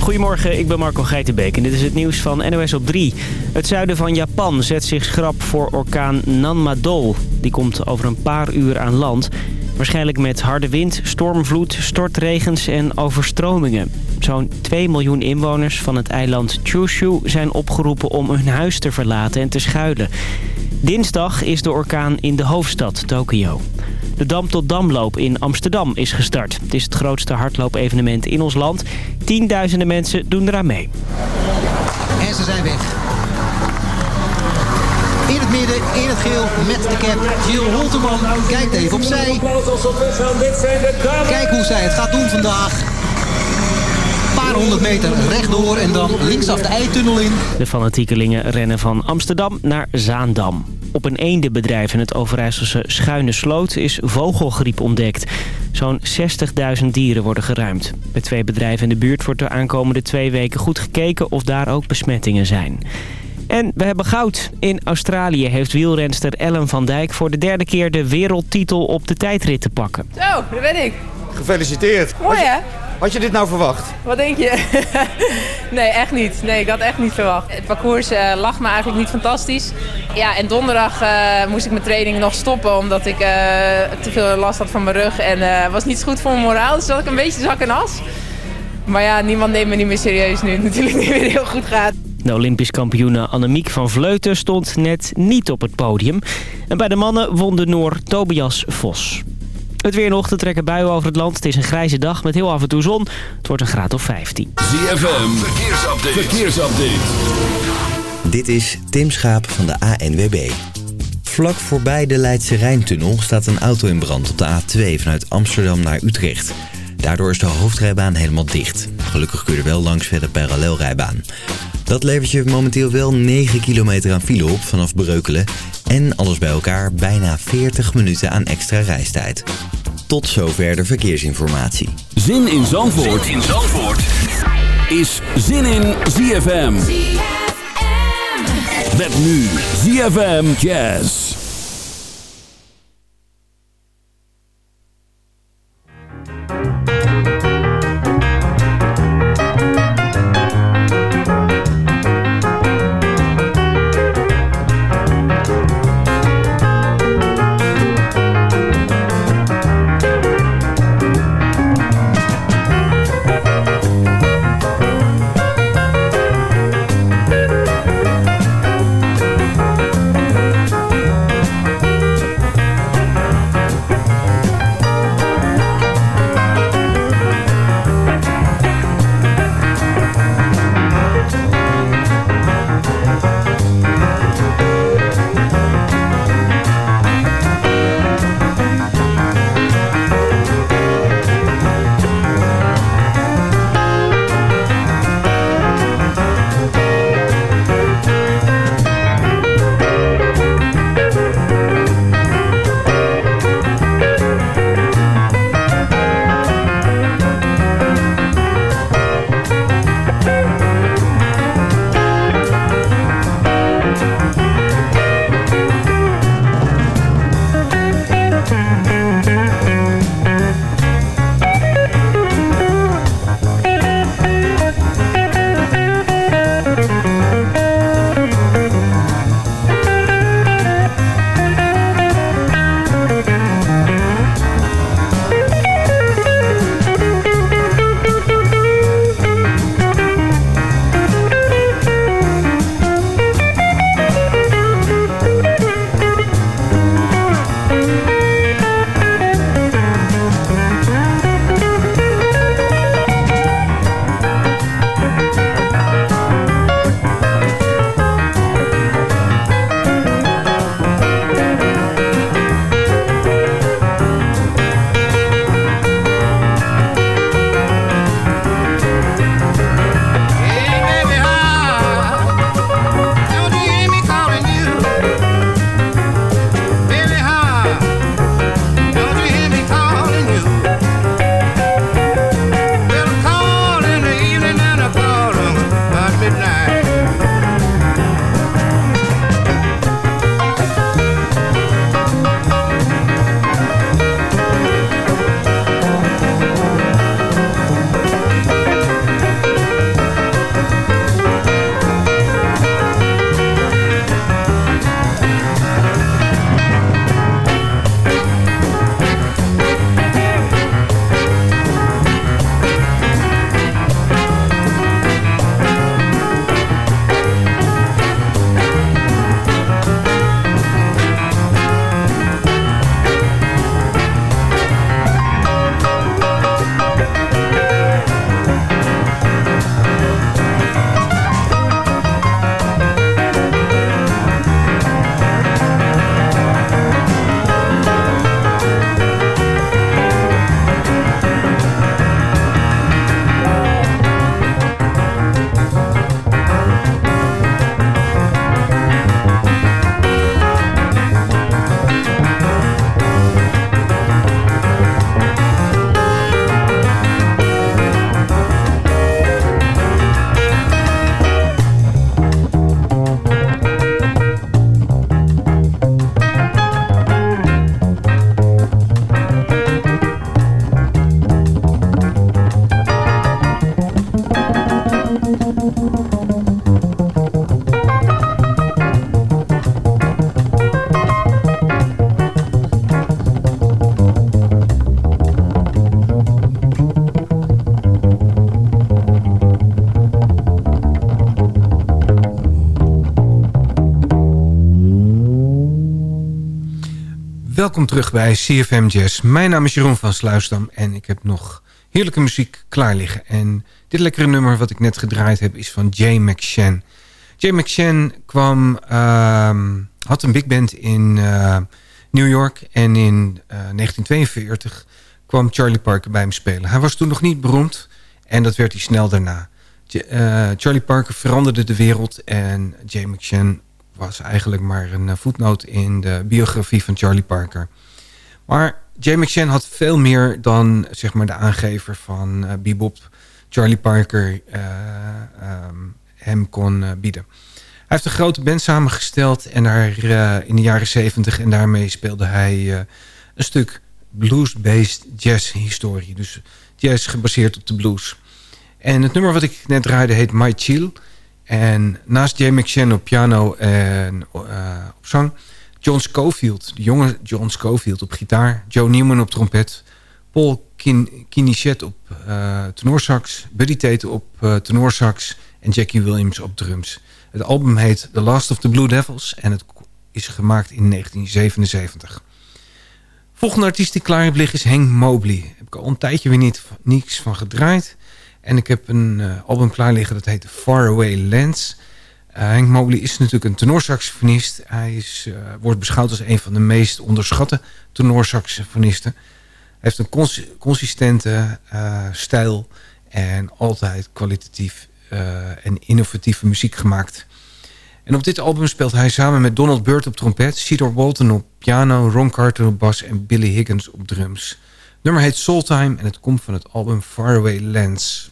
Goedemorgen, ik ben Marco Geitenbeek en dit is het nieuws van NOS op 3. Het zuiden van Japan zet zich schrap voor orkaan Nanmadol. Die komt over een paar uur aan land. Waarschijnlijk met harde wind, stormvloed, stortregens en overstromingen. Zo'n 2 miljoen inwoners van het eiland Kyushu zijn opgeroepen om hun huis te verlaten en te schuilen. Dinsdag is de orkaan in de hoofdstad Tokio. De Dam tot Damloop in Amsterdam is gestart. Het is het grootste hardloopevenement in ons land. Tienduizenden mensen doen eraan mee. En ze zijn weg. In het midden, in het geel, met de cap. Jill Holteman kijkt even opzij. Kijk hoe zij het gaat doen vandaag. Een paar honderd meter rechtdoor en dan linksaf de eitunnel in. De fanatiekelingen rennen van Amsterdam naar Zaandam. Op een eendenbedrijf in het Overijsselse Schuine Sloot is vogelgriep ontdekt. Zo'n 60.000 dieren worden geruimd. Bij twee bedrijven in de buurt wordt de aankomende twee weken goed gekeken of daar ook besmettingen zijn. En we hebben goud. In Australië heeft wielrenster Ellen van Dijk voor de derde keer de wereldtitel op de tijdrit te pakken. Zo, daar ben ik. Gefeliciteerd. Mooi hè? Had je dit nou verwacht? Wat denk je? nee, echt niet. Nee, ik had echt niet verwacht. Het parcours uh, lag me eigenlijk niet fantastisch. Ja, en donderdag uh, moest ik mijn training nog stoppen omdat ik uh, te veel last had van mijn rug. En het was niet goed voor mijn moraal, dus zat ik een beetje zak en as. Maar ja, niemand neemt me niet meer serieus nu het natuurlijk niet weer heel goed gaat. De Olympisch kampioene Annemiek van Vleuten stond net niet op het podium. En bij de mannen won de Noor Tobias Vos. Het weer nog, te trekken buien over het land. Het is een grijze dag met heel af en toe zon. Het wordt een graad of 15. ZFM, verkeersupdate. verkeersupdate. Dit is Tim Schaap van de ANWB. Vlak voorbij de Leidse Rijntunnel staat een auto in brand op de A2 vanuit Amsterdam naar Utrecht. Daardoor is de hoofdrijbaan helemaal dicht. Gelukkig kun je er wel langs verder parallelrijbaan. Dat levert je momenteel wel 9 kilometer aan file op vanaf Breukelen. En alles bij elkaar bijna 40 minuten aan extra reistijd. Tot zover de verkeersinformatie. Zin in Zandvoort, zin in Zandvoort. is Zin in ZFM. ZFM. Met nu ZFM Jazz. Welkom terug bij CFM Jazz. Mijn naam is Jeroen van Sluisdam en ik heb nog heerlijke muziek klaar liggen. En dit lekkere nummer wat ik net gedraaid heb is van Jay McShann. Jay McShann kwam, uh, had een big band in uh, New York en in uh, 1942 kwam Charlie Parker bij hem spelen. Hij was toen nog niet beroemd en dat werd hij snel daarna. Uh, Charlie Parker veranderde de wereld en Jay McShann was eigenlijk maar een voetnoot in de biografie van Charlie Parker. Maar Jay McShann had veel meer dan zeg maar, de aangever van uh, bebop Charlie Parker uh, um, hem kon bieden. Hij heeft een grote band samengesteld en daar, in de jaren 70 en daarmee speelde hij een stuk blues-based jazz-historie. Dus jazz gebaseerd op de blues. En het nummer wat ik net draaide heet My Chill. En naast Jay McShann op piano en op zang John Schofield, de jonge John Schofield op gitaar. Joe Newman op trompet. Paul Kin Kinichet op uh, tenorsax. Buddy Tate op uh, tenorsax. En Jackie Williams op drums. Het album heet The Last of the Blue Devils. En het is gemaakt in 1977. Volgende artiest die klaar is Hank Mobley. Heb ik al een tijdje weer niet, niets van gedraaid. En ik heb een uh, album klaar liggen dat heet Faraway Lands... Uh, Henk Mobley is natuurlijk een tenorsaxofonist. Hij is, uh, wordt beschouwd als een van de meest onderschatte tenorsaxofonisten. Hij heeft een cons consistente stijl en altijd kwalitatief en innovatieve muziek gemaakt. En op dit album speelt hij samen met Donald Byrd op trompet... Cedar Walton op piano, Ron Carter op bas en Billy Higgins op drums. Nummer heet Soul Time en het komt van het album Faraway Lands.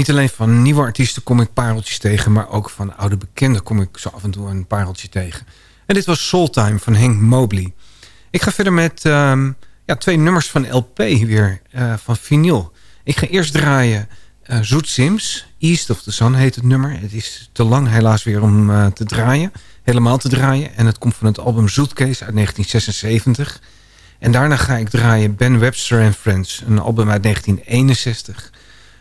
Niet alleen van nieuwe artiesten kom ik pareltjes tegen... maar ook van oude bekenden kom ik zo af en toe een pareltje tegen. En dit was Soultime van Henk Mobley. Ik ga verder met um, ja, twee nummers van LP weer, uh, van vinyl. Ik ga eerst draaien uh, Zoet Sims. East of the Sun heet het nummer. Het is te lang helaas weer om uh, te draaien. Helemaal te draaien. En het komt van het album Zoetcase uit 1976. En daarna ga ik draaien Ben Webster and Friends. Een album uit 1961.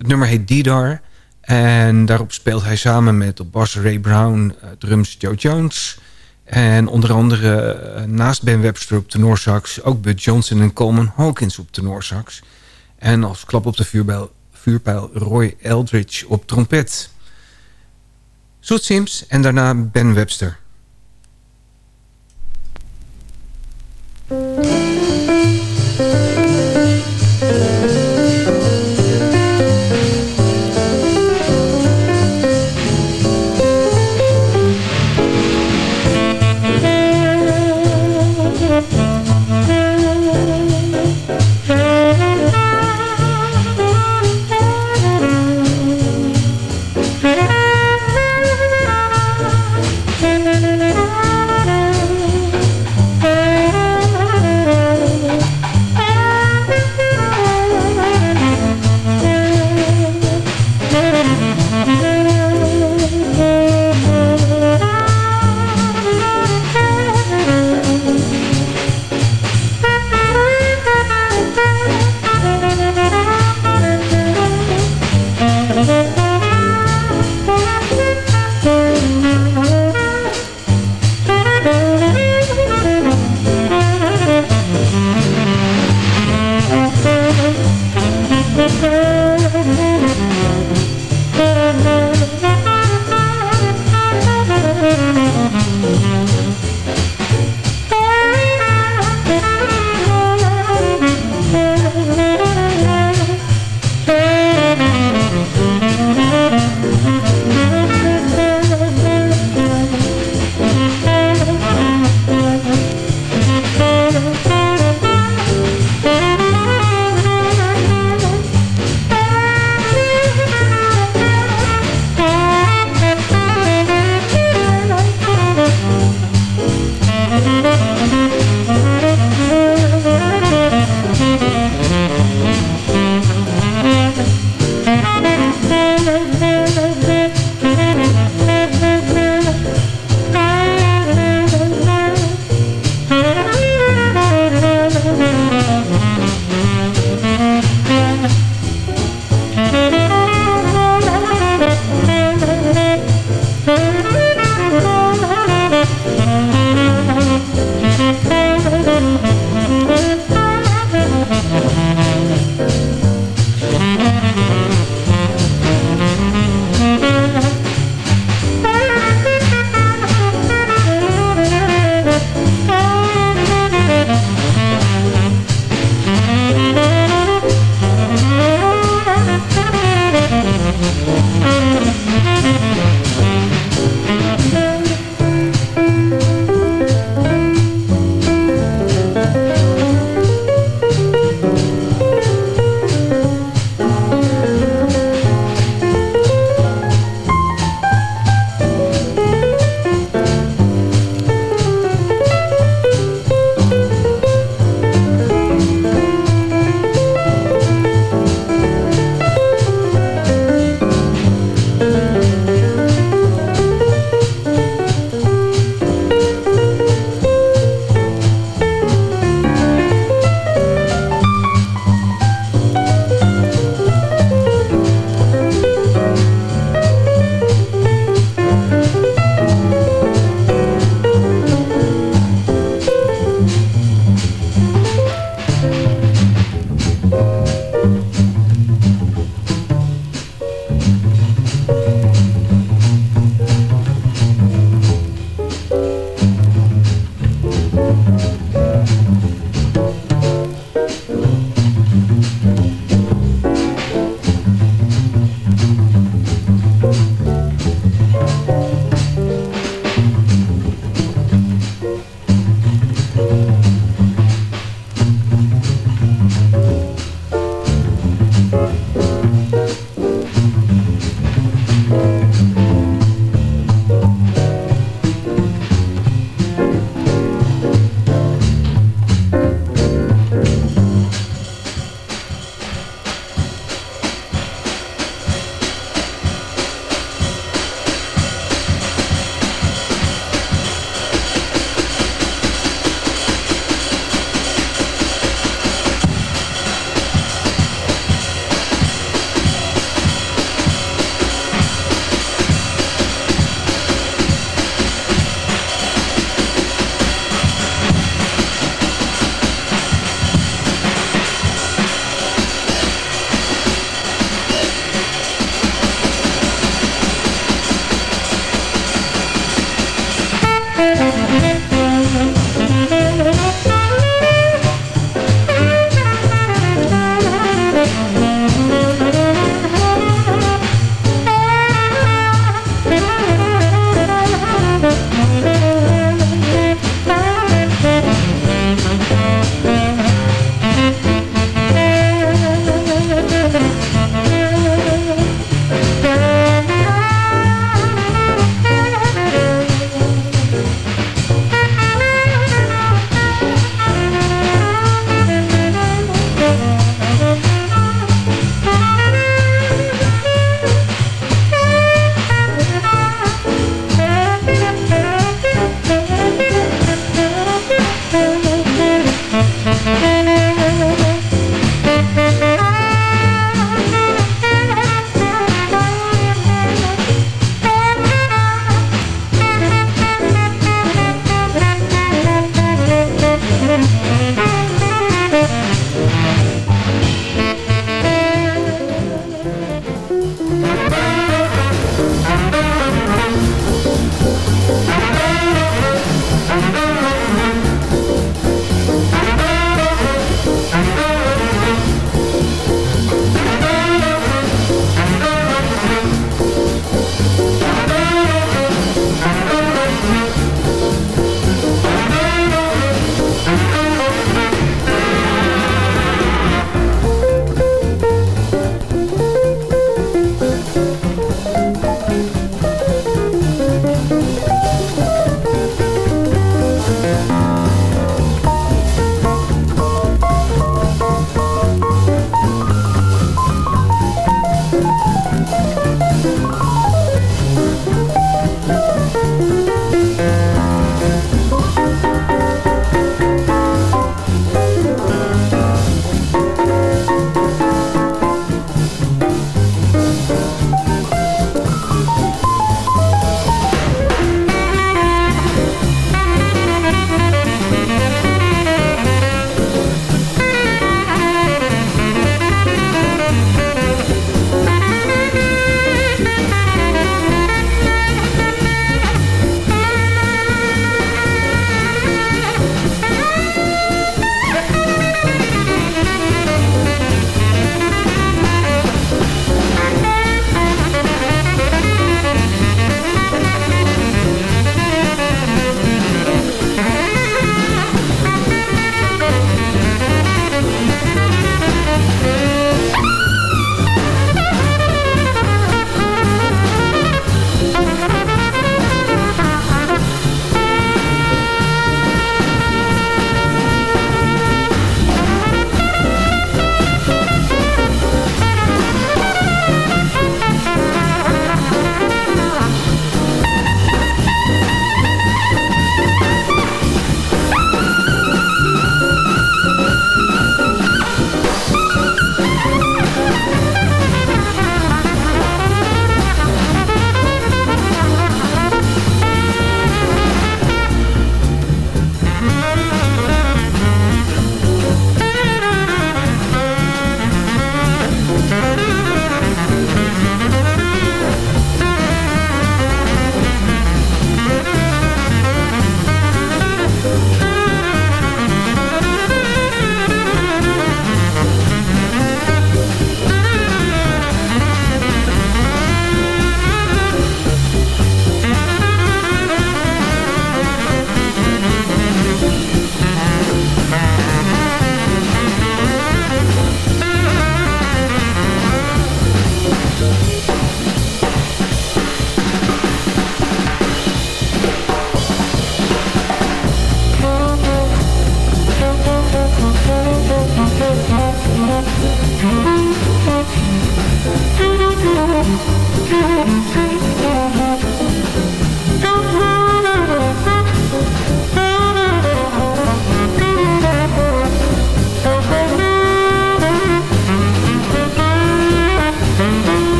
Het nummer heet Didar. En daarop speelt hij samen met op bas Ray Brown, uh, drums Joe Jones... En onder andere uh, naast Ben Webster op tenorsax... ook Bud Johnson en Coleman Hawkins op tenorsax. En als klap op de vuurbijl, vuurpijl Roy Eldridge op trompet. Soet Sims en daarna Ben Webster.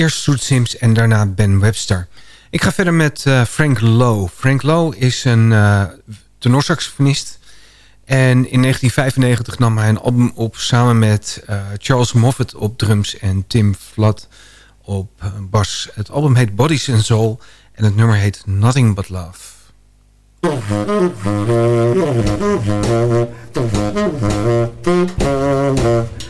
eerst Soet Sims en daarna Ben Webster. Ik ga verder met eh, Frank Lowe. Frank Lowe is een uh, tenorsaxofonist. En in 1995 nam hij een album op samen met eh, Charles Moffat op drums en Tim Flat op bas. Het album heet Bodies and Soul en het nummer heet Nothing But Love.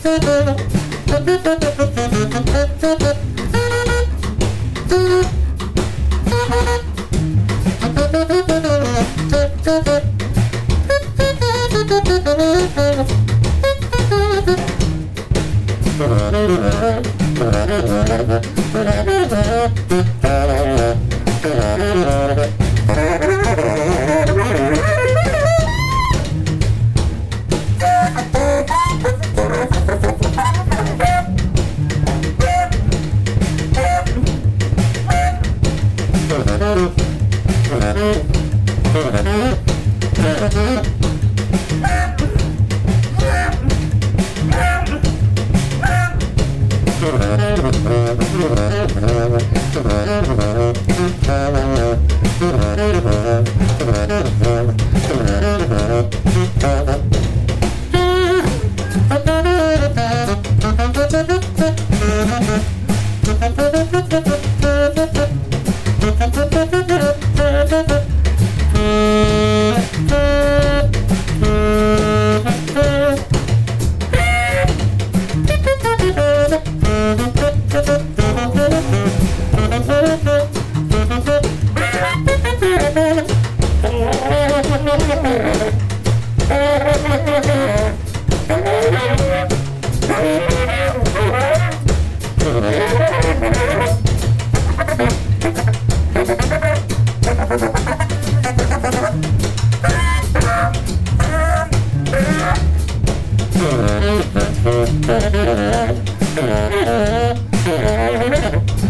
thank you.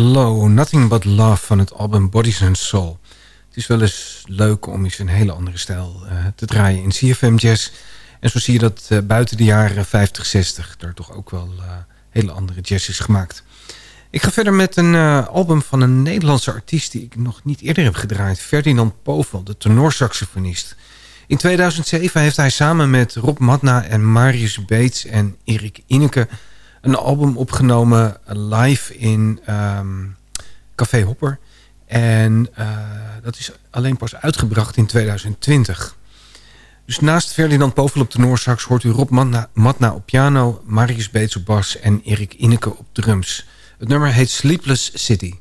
Lowe, Nothing But Love van het album Bodies and Soul. Het is wel eens leuk om eens een hele andere stijl uh, te draaien in CFM Jazz. En zo zie je dat uh, buiten de jaren 50, 60 er toch ook wel uh, hele andere jazz is gemaakt. Ik ga verder met een album van een Nederlandse artiest die ik nog niet eerder heb gedraaid. Ferdinand Povel, de tenorsaxofonist. In 2007 heeft hij samen met Rob Matna en Marius Beets en Erik Ineke een album opgenomen live in um, Café Hopper. En uh, dat is alleen pas uitgebracht in 2020. Dus naast Ferdinand Povel op de Noorsax hoort u Rob Matna, op piano... Marius Beets op bas en Erik Ineke op drums. Het nummer heet Sleepless City.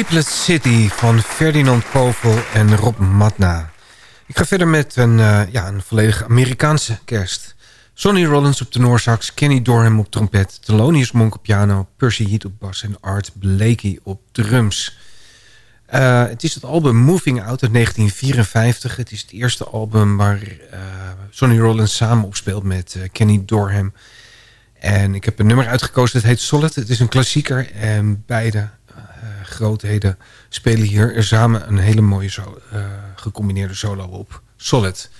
Sleepless City van Ferdinand Povel en Rob Matna. Ik ga verder met een, uh, ja, een volledig Amerikaanse kerst. Sonny Rollins op tenorsax, Kenny Dorham op trompet... Thelonious Monk op piano, Percy Heat op bas... en Art Blakey op drums. Uh, het is het album Moving Out uit 1954. Het is het eerste album waar uh, Sonny Rollins samen opspeelt met Kenny Dorham... En ik heb een nummer uitgekozen, dat heet Solid. Het is een klassieker en beide grootheden spelen hier samen een hele mooie uh, gecombineerde solo op. Solid.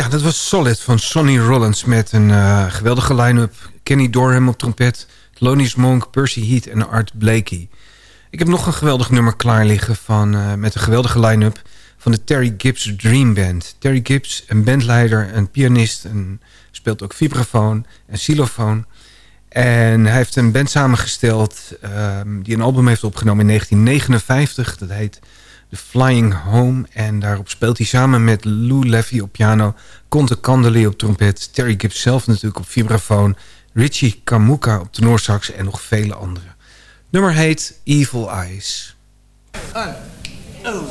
Ja, dat was Solid van Sonny Rollins met een uh, geweldige line-up. Kenny Dorham op trompet, Lonnie's Monk, Percy Heat en Art Blakey. Ik heb nog een geweldig nummer klaar liggen van, uh, met een geweldige line-up van de Terry Gibbs Dream Band. Terry Gibbs, een bandleider, een pianist, en speelt ook vibrafoon en xylofoon. En hij heeft een band samengesteld um, die een album heeft opgenomen in 1959. Dat heet The Flying Home. En daarop speelt hij samen met Lou Levy op piano... Conte Candeli op trompet... Terry Gibbs zelf natuurlijk op vibrafoon... Richie Kamuka op tenorsax en nog vele anderen. Nummer heet Evil Eyes. Uh, uh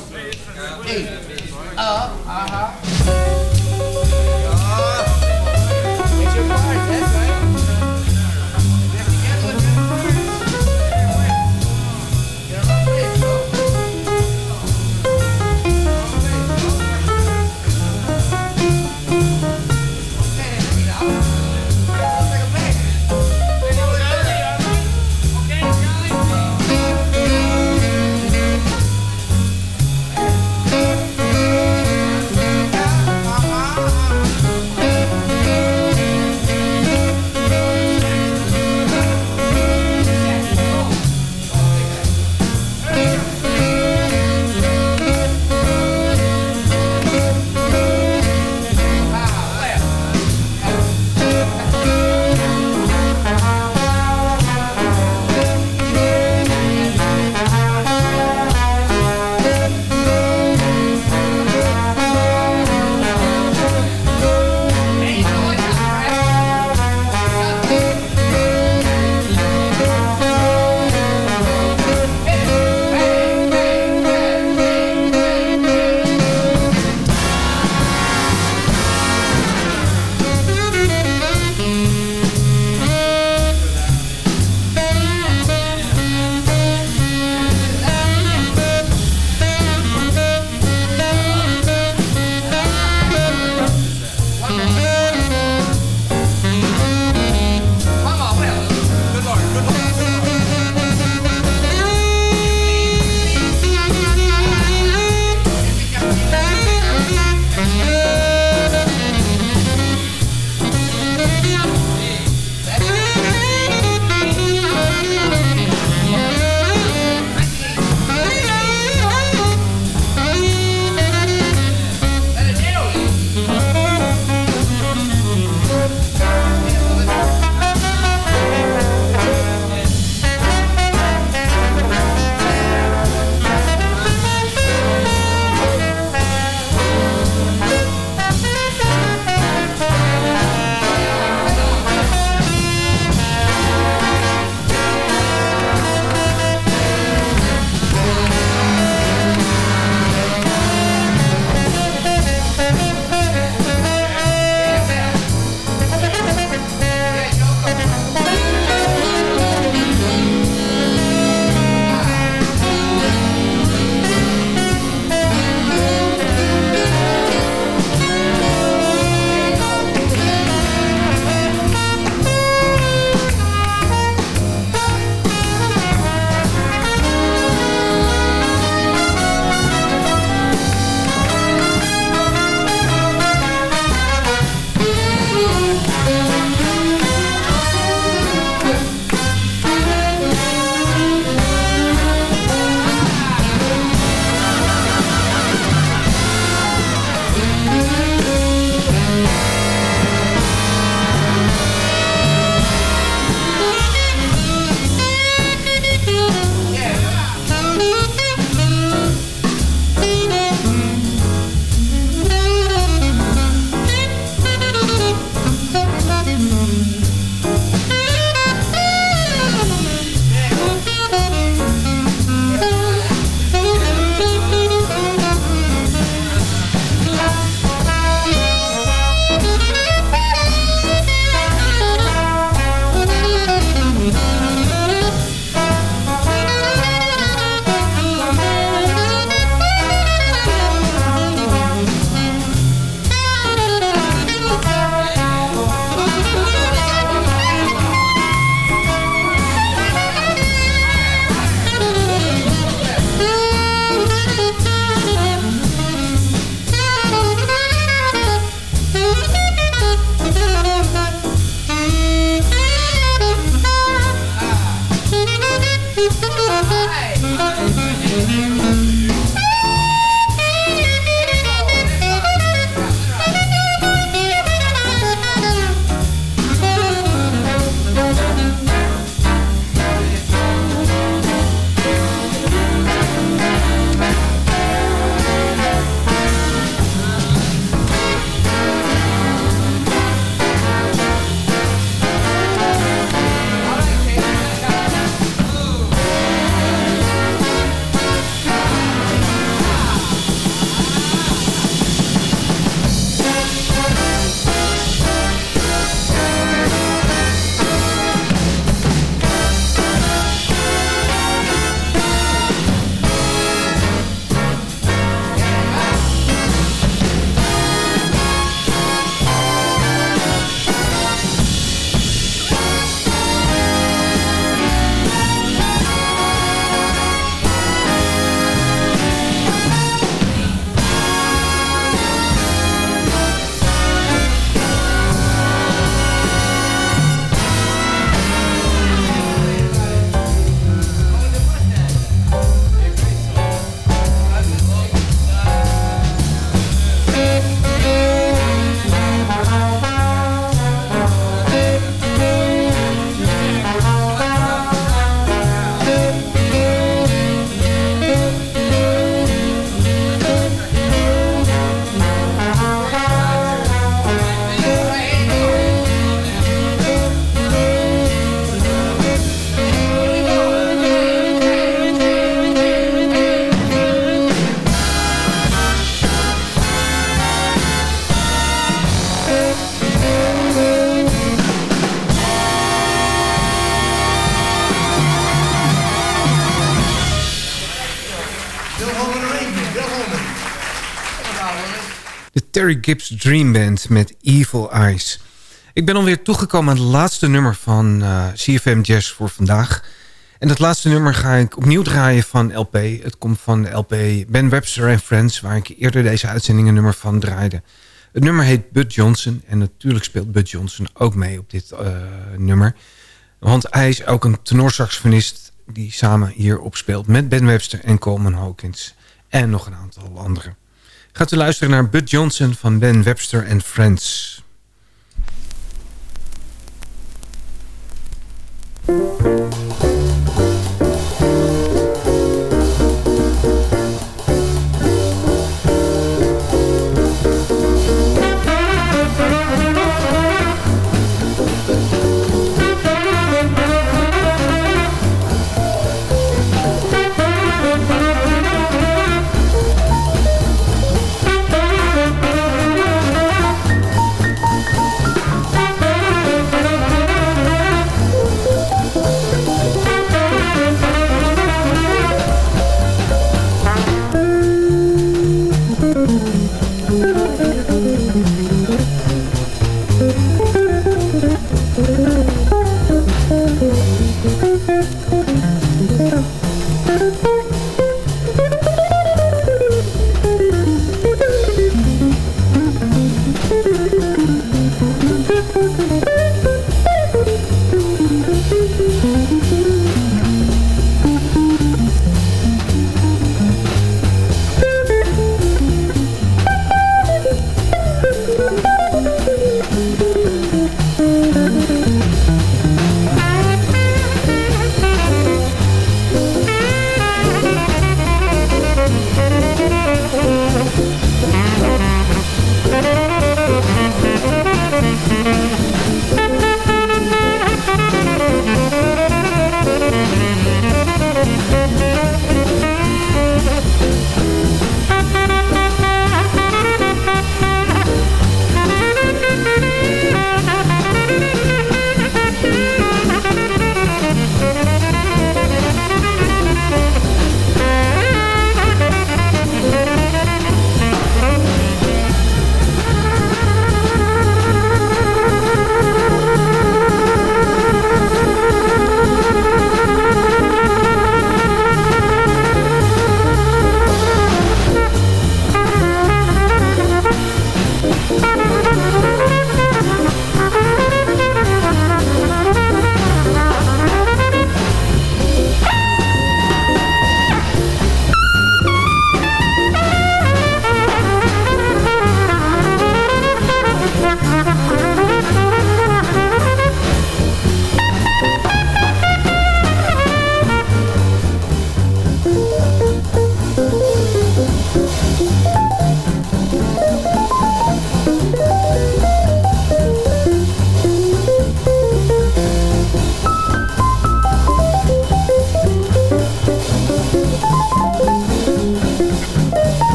Terry Gibbs Dream Band met Evil Eyes. Ik ben alweer toegekomen aan het laatste nummer van eh, CFM Jazz voor vandaag. En dat laatste nummer ga ik opnieuw draaien van LP. Het komt van de LP Ben Webster and Friends... waar ik eerder deze uitzending een nummer van draaide. Het nummer heet Bud Johnson. En natuurlijk speelt Bud Johnson ook mee op dit uh, nummer. Want hij is ook een tenorsaxofonist... die samen hier opspeelt met Ben Webster en Coleman Hawkins. En nog een aantal anderen. Gaat u luisteren naar Bud Johnson van Ben Webster and Friends.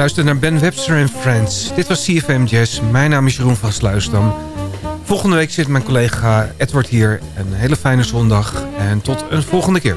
Luistert naar Ben Webster and Friends. Dit was CFM Jazz. Mijn naam is Jeroen van Sluisdam. Volgende week zit mijn collega Edward hier. Een hele fijne zondag en tot een volgende keer.